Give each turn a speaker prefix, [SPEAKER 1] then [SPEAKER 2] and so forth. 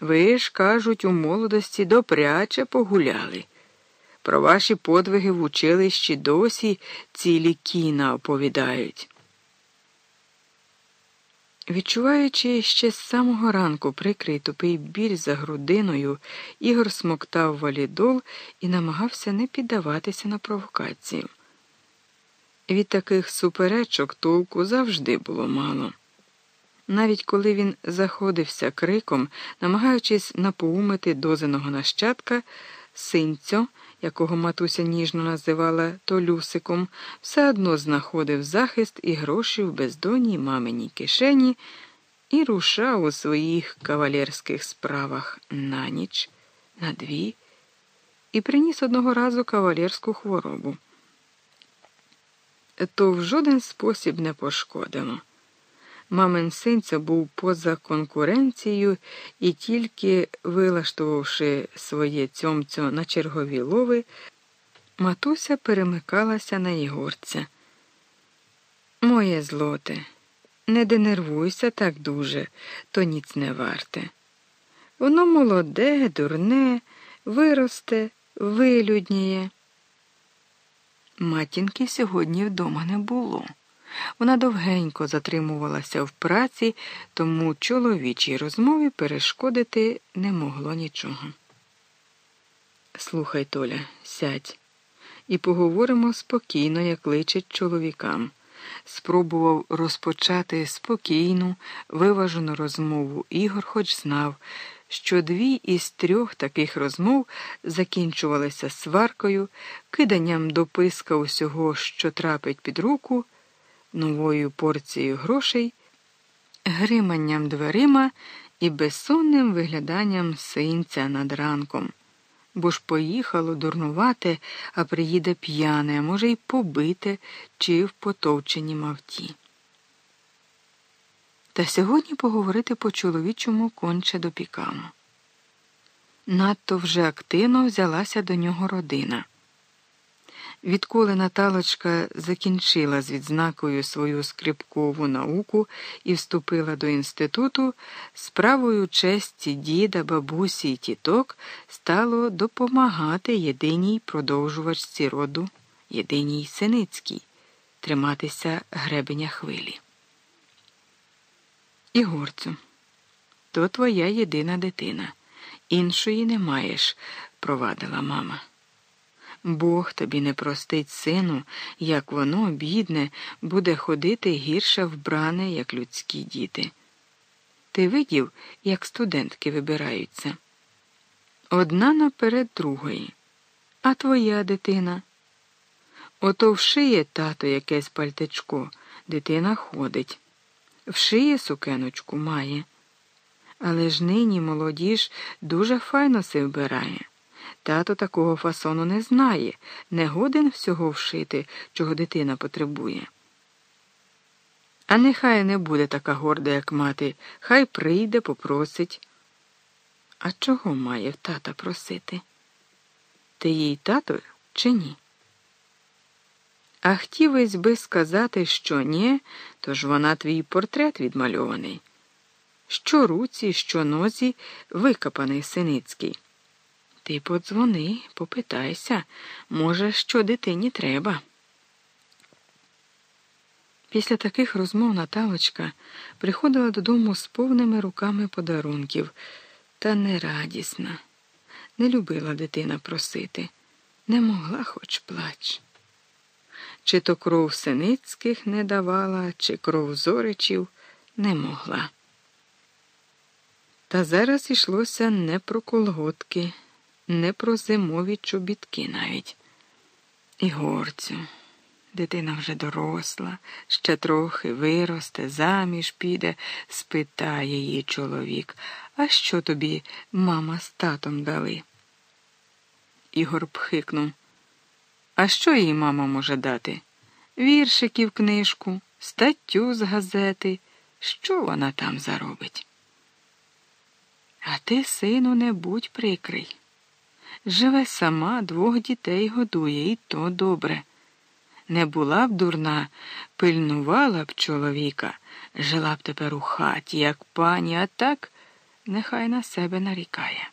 [SPEAKER 1] Ви ж, кажуть, у молодості допряче погуляли. Про ваші подвиги в училищі досі цілі кіна оповідають. Відчуваючи ще з самого ранку прикрий тупий біль за грудиною, Ігор смоктав валідол і намагався не піддаватися на провокацію. Від таких суперечок толку завжди було мало. Навіть коли він заходився криком, намагаючись напоумити дозиного нащадка, синцьо, якого матуся ніжно називала Толюсиком, все одно знаходив захист і гроші в бездонній маминій кишені і рушав у своїх кавалерських справах на ніч, на дві, і приніс одного разу кавалерську хворобу. То в жоден спосіб не пошкодило. Мамин синця був поза конкуренцією і тільки вилаштувавши своє цьомцю на чергові лови, матуся перемикалася на Ігорця. Моє злоте, не денервуйся так дуже, то ніц не варте. Воно молоде, дурне, виросте, вилюдніє. Матінки сьогодні вдома не було. Вона довгенько затримувалася в праці, тому чоловічій розмові перешкодити не могло нічого. Слухай, Толя, сядь, і поговоримо спокійно, як личить чоловікам. Спробував розпочати спокійну, виважену розмову Ігор, хоч знав, що дві із трьох таких розмов закінчувалися сваркою, киданням до писка усього, що трапить під руку новою порцією грошей, гриманням дверима і безсонним вигляданням синця над ранком. Бо ж поїхало дурнувати, а приїде п'яне, а може, й побите чи в потовченні мавті. Та сьогодні поговорити по чоловічому конче допікано. Надто вже активно взялася до нього родина. Відколи Наталочка закінчила з відзнакою свою скрипкову науку і вступила до інституту, справою честі діда, бабусі і тіток стало допомагати єдиній продовжувачці роду, єдиній Синицькій, триматися гребеня хвилі. Ігорцю, то твоя єдина дитина, іншої не маєш, провадила мама. Бог тобі не простить, сину, як воно, бідне, буде ходити гірше вбране, як людські діти. Ти видів, як студентки вибираються? Одна наперед другої, а твоя дитина. Ото вшиє тато якесь пальтечко, дитина ходить, вшиє сукеночку має. Але ж нині молодіж дуже файно се вбирає. Тато такого фасону не знає, не годен всього вшити, чого дитина потребує. А нехай не буде така горда, як мати, хай прийде, попросить. А чого має в тата просити? Ти їй тато чи ні? А хтівець би сказати, що ні, то ж вона твій портрет відмальований. Що руці, що нозі викопаний Синицький. Ти подзвони, попитайся, може, що дитині треба. Після таких розмов Наталочка приходила додому з повними руками подарунків, та нерадісна. Не любила дитина просити, не могла хоч плач. Чи то кров синицьких не давала, чи кров зоричів не могла. Та зараз йшлося не про колготки не про зимові чобітки навіть. І горцю. Дитина вже доросла, ще трохи виросте, заміж піде, спитає її чоловік, а що тобі мама з татом дали? Ігор пхикнув. А що їй мама може дати? Віршиків книжку, статтю з газети. Що вона там заробить? А ти, сину, не будь прикрий. Живе сама, двох дітей годує, і то добре. Не була б дурна, пильнувала б чоловіка, жила б тепер у хаті, як пані, а так нехай на себе нарікає.